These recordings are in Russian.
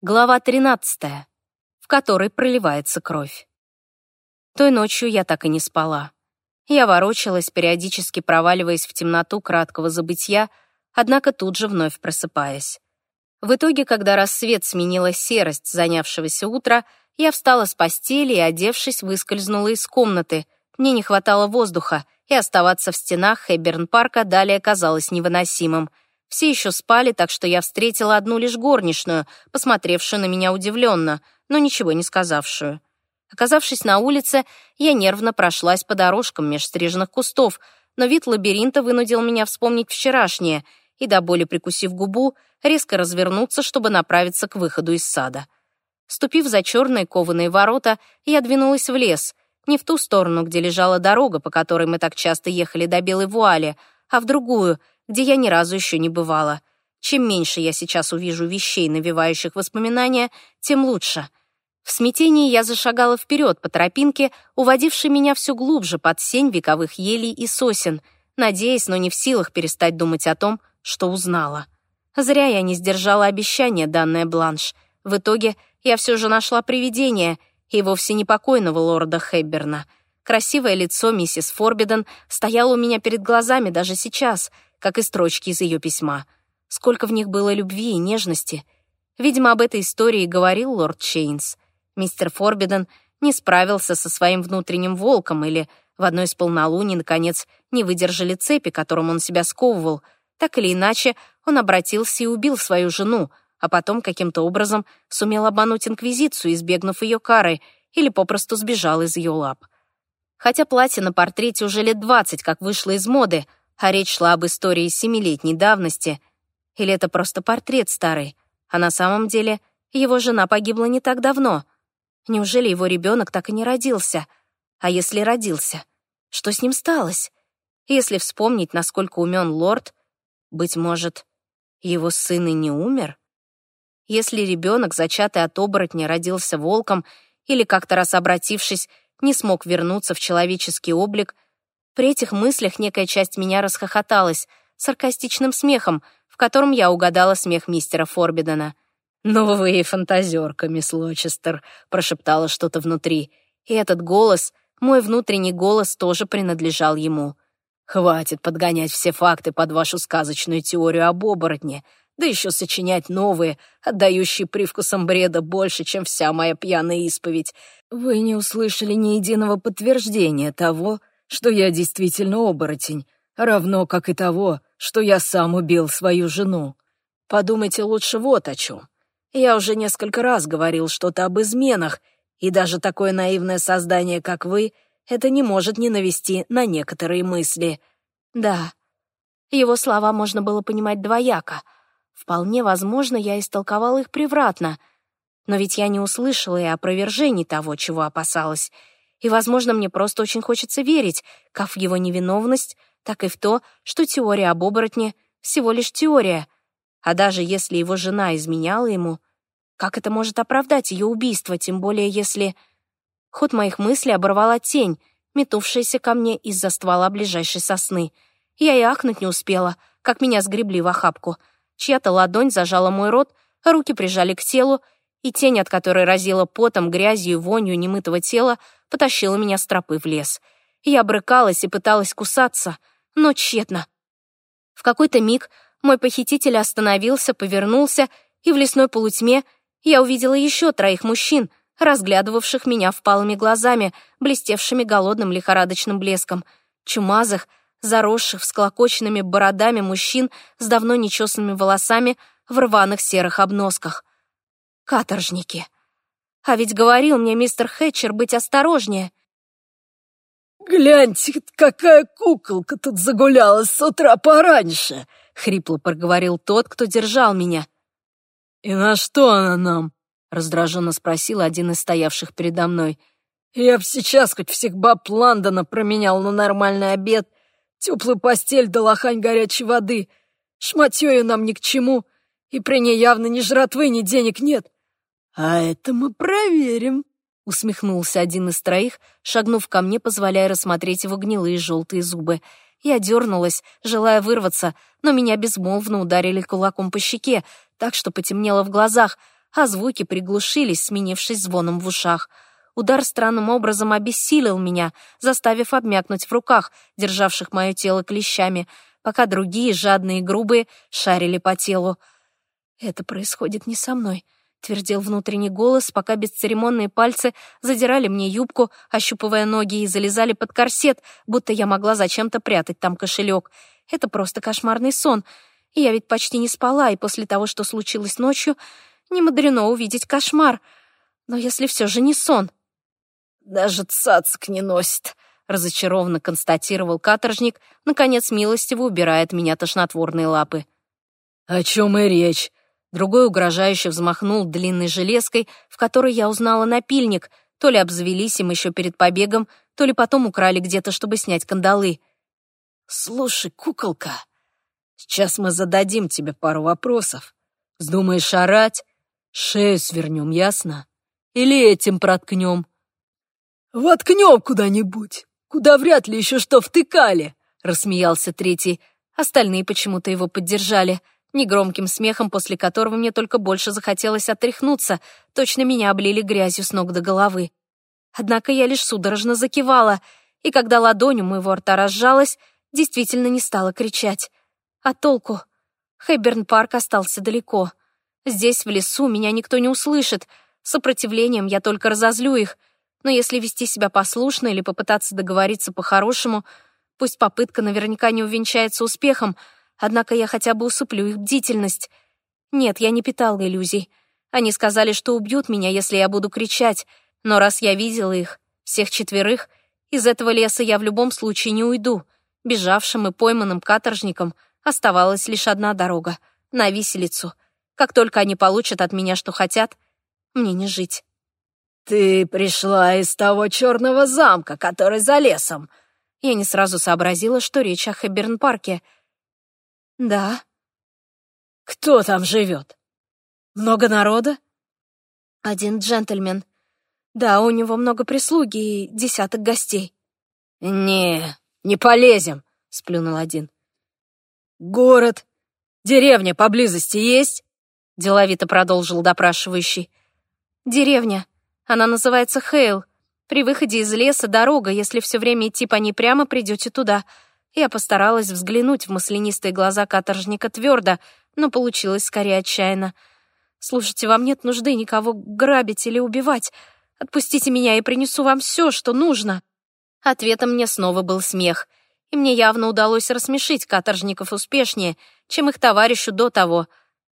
Глава 13, в которой проливается кровь. Той ночью я так и не спала. Я ворочалась, периодически проваливаясь в темноту краткого забытья, однако тут же вновь просыпаясь. В итоге, когда рассвет сменила серость занявшегося утра, я встала с постели и, одевшись, выскользнула из комнаты. Мне не хватало воздуха, и оставаться в стенах Хэбберн-парка далее казалось невыносимым — все еще спали, так что я встретила одну лишь горничную, посмотревшую на меня удивленно, но ничего не сказавшую. Оказавшись на улице, я нервно прошлась по дорожкам меж стриженных кустов, но вид лабиринта вынудил меня вспомнить вчерашнее и, до боли прикусив губу, резко развернуться, чтобы направиться к выходу из сада. Ступив за черные кованые ворота, я двинулась в лес, не в ту сторону, где лежала дорога, по которой мы так часто ехали до Белой Вуали, а в другую — где я ни разу еще не бывала. Чем меньше я сейчас увижу вещей, навевающих воспоминания, тем лучше. В смятении я зашагала вперед по тропинке, уводившей меня все глубже под сень вековых елей и сосен, надеясь, но не в силах перестать думать о том, что узнала. Зря я не сдержала обещание, данное Бланш. В итоге я все же нашла привидение, и вовсе не покойного лорда Хэбберна. Красивое лицо миссис Форбиден стояло у меня перед глазами даже сейчас — как и строчки из ее письма. Сколько в них было любви и нежности. Видимо, об этой истории говорил лорд Чейнс. Мистер Форбиден не справился со своим внутренним волком или в одной из полнолуний, наконец, не выдержали цепи, которым он себя сковывал. Так или иначе, он обратился и убил свою жену, а потом каким-то образом сумел обмануть Инквизицию, избегнув ее кары, или попросту сбежал из ее лап. Хотя платье на портрете уже лет двадцать как вышло из моды, а речь шла об истории семилетней давности. Или это просто портрет старый, а на самом деле его жена погибла не так давно. Неужели его ребенок так и не родился? А если родился, что с ним сталось? Если вспомнить, насколько умен лорд, быть может, его сын и не умер? Если ребенок, зачатый от оборотня, родился волком или как-то раз обратившись, не смог вернуться в человеческий облик — при этих мыслях некая часть меня расхохоталась, саркастичным смехом, в котором я угадала смех мистера Форбидена. «Ну вы и фантазерка, мисс Лочестер», — прошептала что-то внутри. И этот голос, мой внутренний голос, тоже принадлежал ему. «Хватит подгонять все факты под вашу сказочную теорию об оборотне, да еще сочинять новые, отдающие привкусом бреда больше, чем вся моя пьяная исповедь. Вы не услышали ни единого подтверждения того, что я действительно оборотень, равно как и того, что я сам убил свою жену. Подумайте лучше вот о чем. Я уже несколько раз говорил что-то об изменах, и даже такое наивное создание, как вы, это не может не навести на некоторые мысли. Да, его слова можно было понимать двояко. Вполне возможно, я истолковала их превратно. Но ведь я не услышала и опровержений того, чего опасалась — и, возможно, мне просто очень хочется верить, как в его невиновность, так и в то, что теория об оборотне — всего лишь теория. А даже если его жена изменяла ему, как это может оправдать ее убийство, тем более если... Ход моих мыслей оборвала тень, метувшаяся ко мне из-за ствола ближайшей сосны. Я и ахнуть не успела, как меня сгребли в охапку. Чья-то ладонь зажала мой рот, руки прижали к телу, и тень, от которой разила потом, грязью и вонью немытого тела, потащила меня с тропы в лес. Я брыкалась и пыталась кусаться, но тщетно. В какой-то миг мой похититель остановился, повернулся, и в лесной полутьме я увидела еще троих мужчин, разглядывавших меня впалыми глазами, блестевшими голодным лихорадочным блеском, чумазых, заросших всклокоченными бородами мужчин с давно нечесанными волосами в рваных серых обносках. Каторжники. А ведь говорил мне мистер Хэтчер быть осторожнее. «Гляньте, какая куколка тут загулялась с утра пораньше!» — хрипло проговорил тот, кто держал меня. «И на что она нам?» — раздраженно спросил один из стоявших передо мной. «Я б сейчас хоть всех баб Лондона променял на нормальный обед, теплую постель да лохань горячей воды. Шматьё нам ни к чему, и при ней явно ни жратвы, ни денег нет. «А это мы проверим», — усмехнулся один из троих, шагнув ко мне, позволяя рассмотреть его гнилые желтые зубы. Я дернулась, желая вырваться, но меня безмолвно ударили кулаком по щеке, так что потемнело в глазах, а звуки приглушились, сменившись звоном в ушах. Удар странным образом обессилил меня, заставив обмякнуть в руках, державших мое тело клещами, пока другие, жадные и грубые, шарили по телу. «Это происходит не со мной», — твердил внутренний голос, пока бесцеремонные пальцы задирали мне юбку, ощупывая ноги, и залезали под корсет, будто я могла зачем-то прятать там кошелек. Это просто кошмарный сон. Я ведь почти не спала, и после того, что случилось ночью, не мудрено увидеть кошмар. Но если все же не сон... «Даже цацк не носит», — разочарованно констатировал каторжник, наконец милостиво убирая от меня тошнотворные лапы. «О чем и речь?» Другой угрожающе взмахнул длинной железкой, в которой я узнала напильник, то ли обзавелись им еще перед побегом, то ли потом украли где-то, чтобы снять кандалы. «Слушай, куколка, сейчас мы зададим тебе пару вопросов. Вздумаешь орать? Шею свернем, ясно? Или этим проткнем?» «Воткнем куда-нибудь, куда вряд ли еще что втыкали», — рассмеялся третий. Остальные почему-то его поддержали — негромким смехом, после которого мне только больше захотелось отряхнуться, точно меня облили грязью с ног до головы. Однако я лишь судорожно закивала, и когда ладонь у моего рта разжалась, действительно не стала кричать. А толку? Хэбберн-парк остался далеко. Здесь, в лесу, меня никто не услышит. Сопротивлением я только разозлю их. Но если вести себя послушно или попытаться договориться по-хорошему, пусть попытка наверняка не увенчается успехом — Однако я хотя бы усыплю их бдительность. Нет, я не питала иллюзий. Они сказали, что убьют меня, если я буду кричать. Но раз я видела их, всех четверых, из этого леса я в любом случае не уйду. Бежавшим и пойманным каторжникам оставалась лишь одна дорога — на виселицу. Как только они получат от меня, что хотят, мне не жить. «Ты пришла из того черного замка, который за лесом!» Я не сразу сообразила, что речь о Хэбберн-парке — «Да». «Кто там живет? Много народа?» «Один джентльмен. Да, у него много прислуги и десяток гостей». «Не, не полезем», — сплюнул один. «Город, деревня поблизости есть?» — деловито продолжил допрашивающий. «Деревня. Она называется Хейл. При выходе из леса дорога, если все время идти по ней прямо, придете туда. Я постаралась взглянуть в маслянистые глаза каторжника твердо, но получилось скорее отчаянно. «Слушайте, вам нет нужды никого грабить или убивать. Отпустите меня, и принесу вам все, что нужно». Ответом мне снова был смех, и мне явно удалось рассмешить каторжников успешнее, чем их товарищу до того.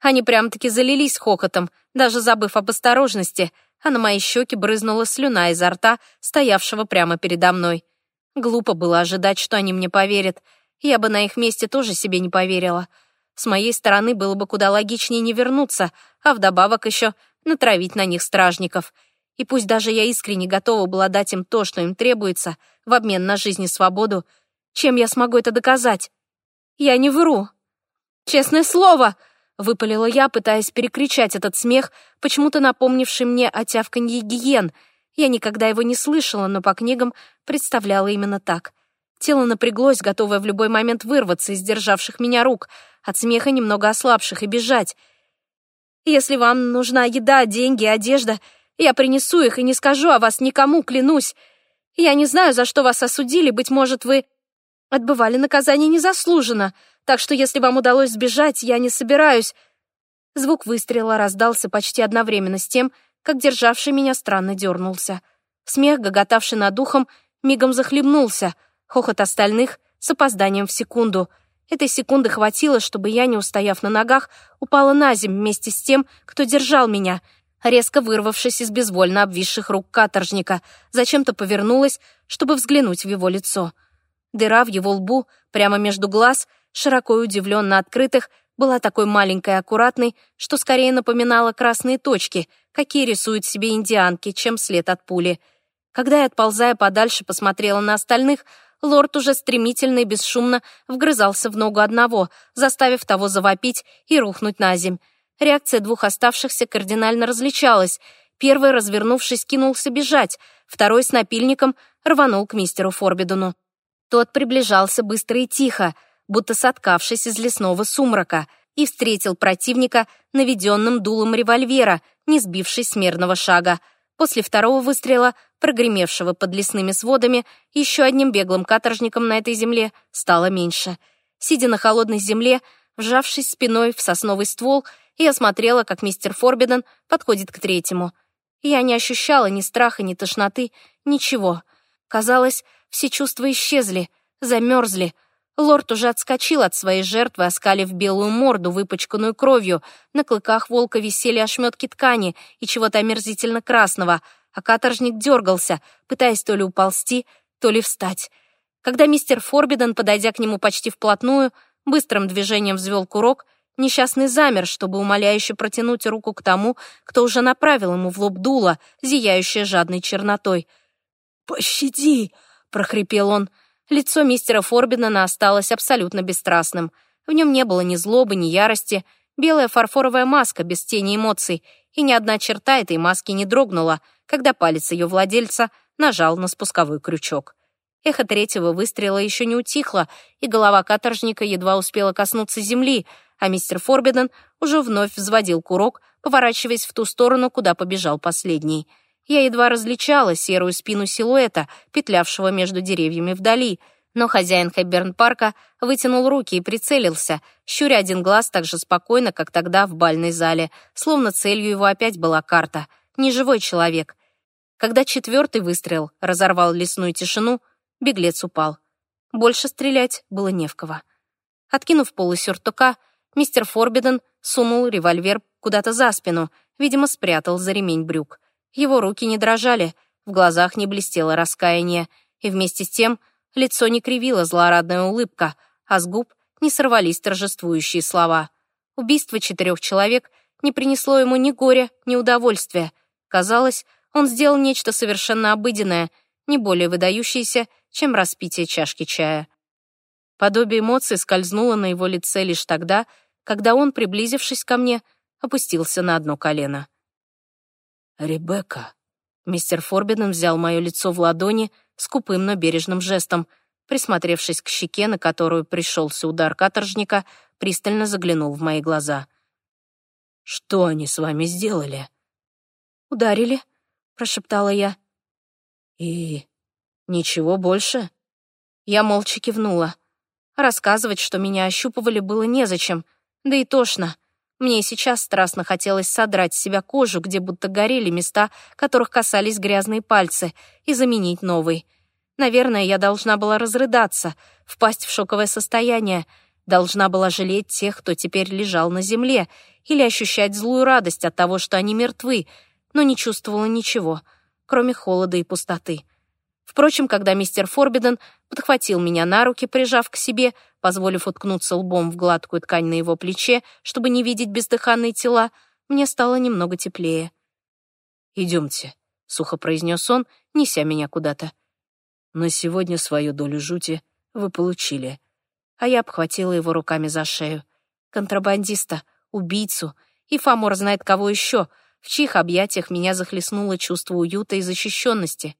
Они прям-таки залились хохотом, даже забыв об осторожности, а на мои щеки брызнула слюна изо рта, стоявшего прямо передо мной. Глупо было ожидать, что они мне поверят. Я бы на их месте тоже себе не поверила. С моей стороны было бы куда логичнее не вернуться, а вдобавок еще натравить на них стражников. И пусть даже я искренне готова была дать им то, что им требуется, в обмен на жизнь и свободу, чем я смогу это доказать? Я не вру. Честное слово, выпалила я, пытаясь перекричать этот смех, почему-то напомнивший мне о тявканье гиен — я никогда его не слышала, но по книгам представляла именно так. Тело напряглось, готовое в любой момент вырваться из державших меня рук, от смеха немного ослабших и бежать. «Если вам нужна еда, деньги, одежда, я принесу их и не скажу о вас никому, клянусь. Я не знаю, за что вас осудили, быть может, вы отбывали наказание незаслуженно, так что если вам удалось сбежать, я не собираюсь...» Звук выстрела раздался почти одновременно с тем, как державший меня странно дернулся. Смех, гоготавший над ухом, мигом захлебнулся, хохот остальных с опозданием в секунду. Этой секунды хватило, чтобы я, не устояв на ногах, упала на землю вместе с тем, кто держал меня, резко вырвавшись из безвольно обвисших рук каторжника, зачем-то повернулась, чтобы взглянуть в его лицо. Дыра в его лбу, прямо между глаз, широко и удивленно открытых, была такой маленькой и аккуратной, что скорее напоминала красные точки, какие рисуют себе индианки, чем след от пули. Когда я, отползая подальше, посмотрела на остальных, лорд уже стремительно и бесшумно вгрызался в ногу одного, заставив того завопить и рухнуть на земь. Реакция двух оставшихся кардинально различалась. Первый, развернувшись, кинулся бежать, второй с напильником рванул к мистеру Форбидуну. Тот приближался быстро и тихо, будто соткавшись из лесного сумрака. и встретил противника наведенным дулом револьвера, не сбившись с мерного шага. После второго выстрела, прогремевшего под лесными сводами, еще одним беглым каторжником на этой земле стало меньше. Сидя на холодной земле, вжавшись спиной в сосновый ствол, я смотрела, как мистер Форбиден подходит к третьему. Я не ощущала ни страха, ни тошноты, ничего. Казалось, все чувства исчезли, замерзли, Лорд уже отскочил от своей жертвы, оскалив белую морду, выпачканную кровью. На клыках волка висели ошметки ткани и чего-то омерзительно красного, а каторжник дергался, пытаясь то ли уползти, то ли встать. Когда мистер Форбиден, подойдя к нему почти вплотную, быстрым движением взвел курок, несчастный замер, чтобы умоляюще протянуть руку к тому, кто уже направил ему в лоб дуло, зияющее жадной чернотой. «Пощади!» — прохрипел он. Лицо мистера Форбинена осталось абсолютно бесстрастным. В нем не было ни злобы, ни ярости. Белая фарфоровая маска без тени эмоций, и ни одна черта этой маски не дрогнула, когда палец ее владельца нажал на спусковой крючок. Эхо третьего выстрела еще не утихло, и голова каторжника едва успела коснуться земли, а мистер Форбиден уже вновь взводил курок, поворачиваясь в ту сторону, куда побежал последний — я едва различала серую спину силуэта, петлявшего между деревьями вдали, но хозяин Хэбберн-парка вытянул руки и прицелился, щуря один глаз так же спокойно, как тогда в бальной зале, словно целью его опять была карта. Неживой человек. Когда четвертый выстрел разорвал лесную тишину, беглец упал. Больше стрелять было не в кого. Откинув полы сюртука, мистер Форбиден сунул револьвер куда-то за спину, видимо, спрятал за ремень брюк. Его руки не дрожали, в глазах не блестело раскаяние, и вместе с тем лицо не кривило злорадная улыбка, а с губ не сорвались торжествующие слова. Убийство четырех человек не принесло ему ни горя, ни удовольствия. Казалось, он сделал нечто совершенно обыденное, не более выдающееся, чем распитие чашки чая. Подобие эмоций скользнуло на его лице лишь тогда, когда он, приблизившись ко мне, опустился на одно колено. «Ребекка». Мистер Форбиден взял мое лицо в ладони скупым, но бережным жестом. Присмотревшись к щеке, на которую пришелся удар каторжника, пристально заглянул в мои глаза. «Что они с вами сделали?» «Ударили», — прошептала я. «И ничего больше?» Я молча кивнула. Рассказывать, что меня ощупывали, было незачем, да и тошно. Мне сейчас страстно хотелось содрать с себя кожу, где будто горели места, которых касались грязные пальцы, и заменить новый. Наверное, я должна была разрыдаться, впасть в шоковое состояние, должна была жалеть тех, кто теперь лежал на земле, или ощущать злую радость от того, что они мертвы, но не чувствовала ничего, кроме холода и пустоты. Впрочем, когда мистер Форбиден подхватил меня на руки, прижав к себе, позволив уткнуться лбом в гладкую ткань на его плече, чтобы не видеть бездыханные тела, мне стало немного теплее. «Идемте», — сухо произнес он, неся меня куда-то. «На сегодня свою долю жути вы получили». А я обхватила его руками за шею. Контрабандиста, убийцу и Фамор знает кого еще, в чьих объятиях меня захлестнуло чувство уюта и защищенности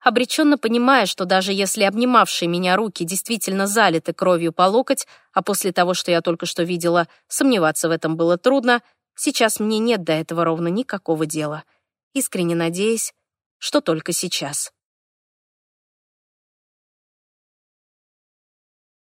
обреченно понимая, что даже если обнимавшие меня руки действительно залиты кровью по локоть, а после того, что я только что видела, сомневаться в этом было трудно, сейчас мне нет до этого ровно никакого дела. Искренне надеясь, что только сейчас.